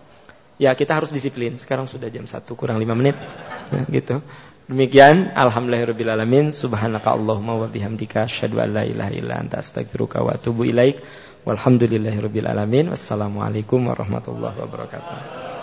Ya kita harus disiplin. Sekarang sudah jam 1 kurang 5 menit. Ya, gitu. Demikian alhamdulillahirabbil subhanaka allahumma wa bihamdika asyhadu an la ilaha illa anta astaghfiruka wa atubu ilaik. Walhamdulillahirabbil alamin wassalamualaikum warahmatullahi wabarakatuh